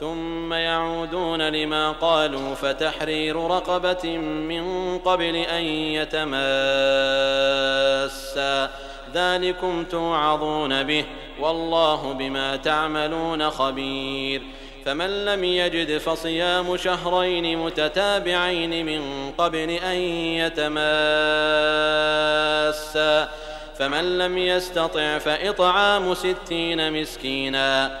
ثم يعودون لما قالوا فتحرير رقبة من قبل أن يتماسا. ذلكم توعظون به والله بما تعملون خبير. فمن لم يجد فصيام شهرين متتابعين من قبل أن يتماسا. فمن لم يستطع فإطعام ستين مسكينا.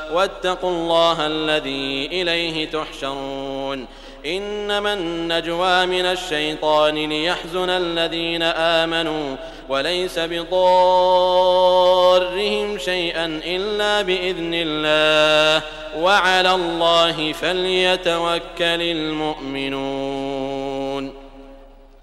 واتقوا الله الذي إليه تحشرون. إنما النجوى من الشيطان ليحزن الذين آمنوا وليس بضارهم شيئا إلا بإذن الله. وعلى الله فليتوكل المؤمنون.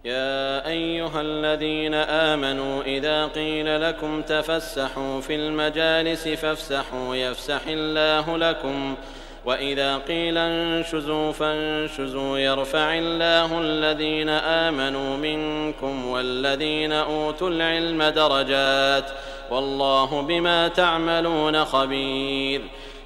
يا أيها الذين آمنوا إذا قيل لكم تفسحوا في المجالس فافسحوا يفسح الله لكم ۖ. وإذا قيل انشزوا فانشزوا يرفع الله الذين آمنوا منكم والذين أوتوا العلم درجات. والله بما تعملون خبير.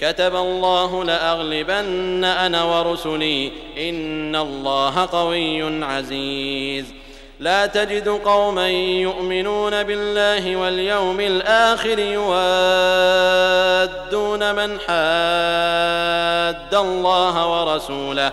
كتب الله لأغلبن أنا ورسلي إن الله قوي عزيز. لا تجد قوما يؤمنون بالله واليوم الآخر يوادون من حاد الله ورسوله.